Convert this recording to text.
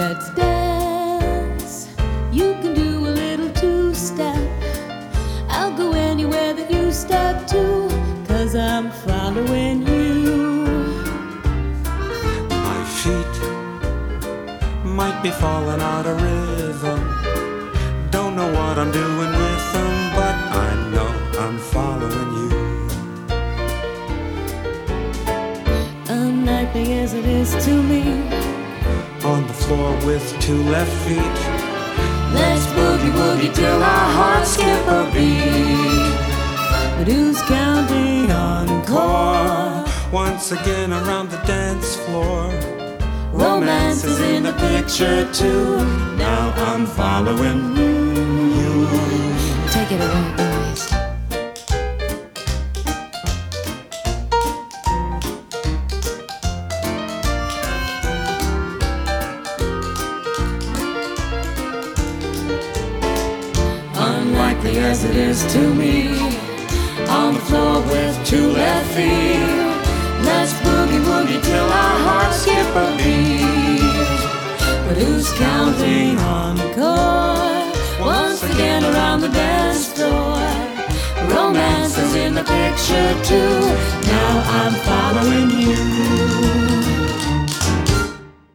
Let's dance. You can do a little two step. I'll go anywhere that you step I'm following you. My feet might be falling out of rhythm. Don't know what I'm doing but I know I'm following you. Unlikely as it is to me. On the floor with two left feet. Let's boogie woogie till our hearts skip a beat. But who's counting encore? Once again around the dance floor. Romance is in the picture too. Now I'm following you. Take it away, As it is to me, on the floor with two left feet. Let's boogie woogie till our hearts skip a beat. But who's counting encore? Once again around the dance floor. Romance is in the picture too. Now I'm following you.